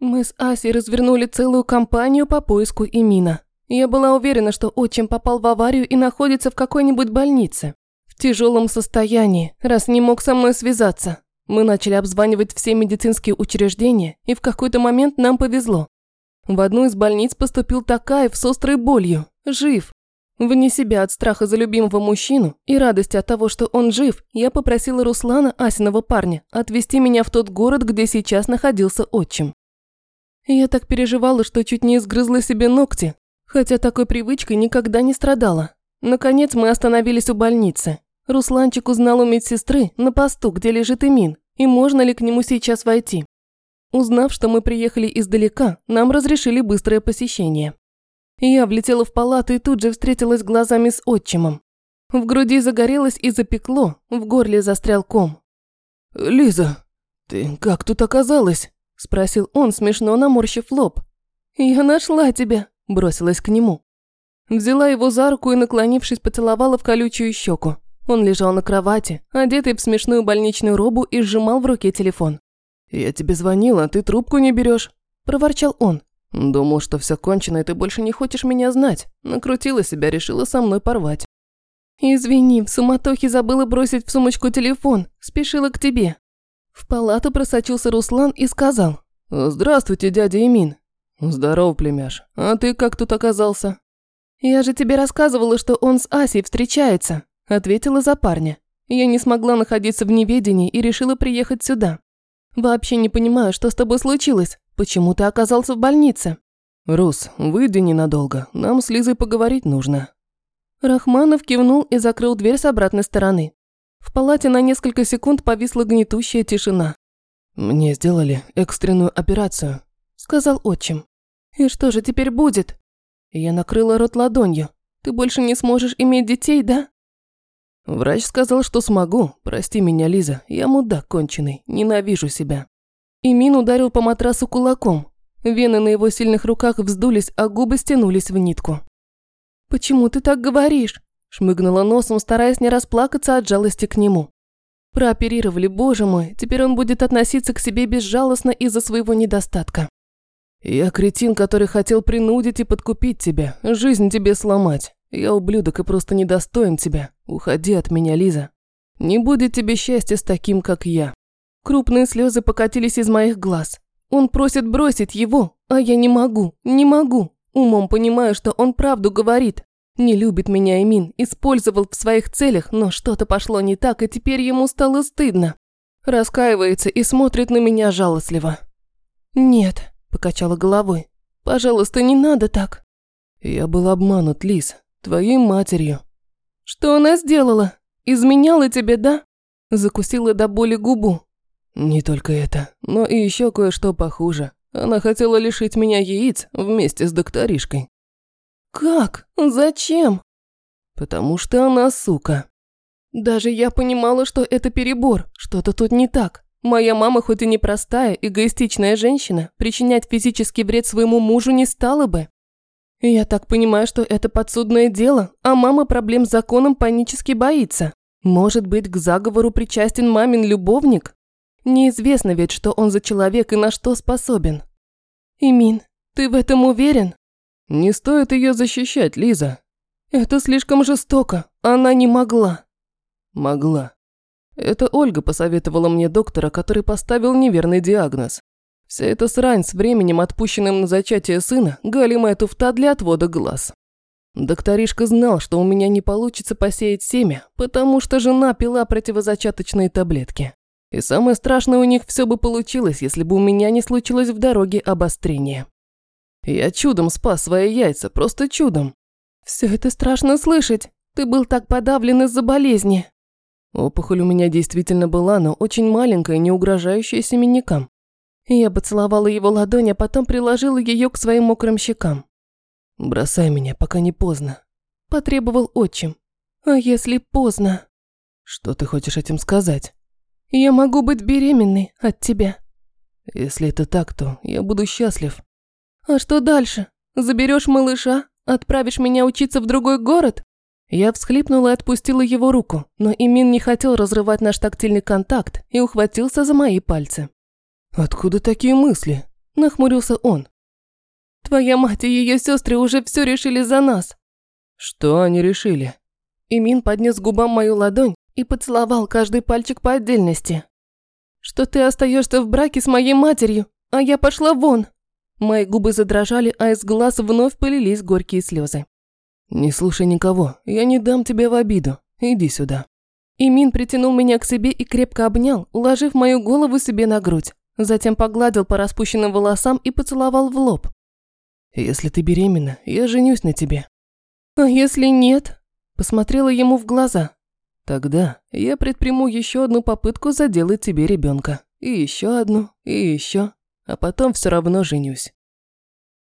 Мы с Асей развернули целую кампанию по поиску Имина. Я была уверена, что отчим попал в аварию и находится в какой-нибудь больнице. В тяжелом состоянии, раз не мог со мной связаться. Мы начали обзванивать все медицинские учреждения, и в какой-то момент нам повезло. В одну из больниц поступил Такаев с острой болью. Жив. Вне себя от страха за любимого мужчину и радости от того, что он жив, я попросила Руслана, Асиного парня, отвезти меня в тот город, где сейчас находился отчим. Я так переживала, что чуть не изгрызла себе ногти, хотя такой привычкой никогда не страдала. Наконец мы остановились у больницы. Русланчик узнал у медсестры на посту, где лежит Имин, и можно ли к нему сейчас войти. Узнав, что мы приехали издалека, нам разрешили быстрое посещение. Я влетела в палату и тут же встретилась глазами с отчимом. В груди загорелось и запекло, в горле застрял ком. «Лиза, ты как тут оказалась?» – спросил он, смешно наморщив лоб. «Я нашла тебя», – бросилась к нему. Взяла его за руку и, наклонившись, поцеловала в колючую щеку. Он лежал на кровати, одетый в смешную больничную робу и сжимал в руке телефон. «Я тебе звонила, ты трубку не берешь, проворчал он. Думал, что все кончено, и ты больше не хочешь меня знать. Накрутила себя, решила со мной порвать. Извини, в суматохе забыла бросить в сумочку телефон. Спешила к тебе. В палату просочился Руслан и сказал. Здравствуйте, дядя Имин. Здоров, племяш. А ты как тут оказался? Я же тебе рассказывала, что он с Асей встречается. Ответила за парня. Я не смогла находиться в неведении и решила приехать сюда. Вообще не понимаю, что с тобой случилось. Почему ты оказался в больнице? Рус, выйди ненадолго. Нам с Лизой поговорить нужно. Рахманов кивнул и закрыл дверь с обратной стороны. В палате на несколько секунд повисла гнетущая тишина. «Мне сделали экстренную операцию», – сказал отчим. «И что же теперь будет?» Я накрыла рот ладонью. «Ты больше не сможешь иметь детей, да?» Врач сказал, что смогу. Прости меня, Лиза. Я мудак конченый. Ненавижу себя. Имин ударил по матрасу кулаком. Вены на его сильных руках вздулись, а губы стянулись в нитку. «Почему ты так говоришь?» Шмыгнула носом, стараясь не расплакаться от жалости к нему. Прооперировали, боже мой, теперь он будет относиться к себе безжалостно из-за своего недостатка. «Я кретин, который хотел принудить и подкупить тебя, жизнь тебе сломать. Я ублюдок и просто недостоин тебя. Уходи от меня, Лиза. Не будет тебе счастья с таким, как я. Крупные слезы покатились из моих глаз. Он просит бросить его, а я не могу, не могу. Умом понимаю, что он правду говорит. Не любит меня Эмин, использовал в своих целях, но что-то пошло не так, и теперь ему стало стыдно. Раскаивается и смотрит на меня жалостливо. «Нет», – покачала головой. «Пожалуйста, не надо так». «Я был обманут, Лиз, твоей матерью». «Что она сделала? Изменяла тебе, да?» Закусила до боли губу. Не только это, но и еще кое-что похуже. Она хотела лишить меня яиц вместе с докторишкой. Как? Зачем? Потому что она сука. Даже я понимала, что это перебор, что-то тут не так. Моя мама, хоть и непростая, эгоистичная женщина, причинять физический вред своему мужу не стала бы. Я так понимаю, что это подсудное дело, а мама проблем с законом панически боится. Может быть, к заговору причастен мамин любовник? Неизвестно ведь, что он за человек и на что способен. Имин, ты в этом уверен? Не стоит ее защищать, Лиза. Это слишком жестоко. Она не могла. Могла. Это Ольга посоветовала мне доктора, который поставил неверный диагноз. Вся эта срань с временем, отпущенным на зачатие сына, галимая туфта для отвода глаз. Докторишка знал, что у меня не получится посеять семя, потому что жена пила противозачаточные таблетки. И самое страшное у них все бы получилось, если бы у меня не случилось в дороге обострение. Я чудом спас свои яйца, просто чудом. Все это страшно слышать. Ты был так подавлен из-за болезни. Опухоль у меня действительно была, но очень маленькая, не угрожающая семенникам. Я поцеловала его ладонь, а потом приложила ее к своим мокрым щекам. «Бросай меня, пока не поздно», – потребовал отчим. «А если поздно?» «Что ты хочешь этим сказать?» Я могу быть беременной от тебя. Если это так, то я буду счастлив. А что дальше? Заберешь малыша? Отправишь меня учиться в другой город? Я всхлипнула и отпустила его руку, но Имин не хотел разрывать наш тактильный контакт и ухватился за мои пальцы. «Откуда такие мысли? Нахмурился он. Твоя мать и ее сестры уже все решили за нас. Что они решили? Имин поднес губам мою ладонь и поцеловал каждый пальчик по отдельности. Что ты остаешься в браке с моей матерью, а я пошла вон. Мои губы задрожали, а из глаз вновь полились горькие слезы. Не слушай никого, я не дам тебе в обиду. Иди сюда. Имин притянул меня к себе и крепко обнял, уложив мою голову себе на грудь. Затем погладил по распущенным волосам и поцеловал в лоб. «Если ты беременна, я женюсь на тебе». «А если нет?» Посмотрела ему в глаза. «Тогда я предприму еще одну попытку заделать тебе ребенка. И еще одну, и еще, а потом все равно женюсь.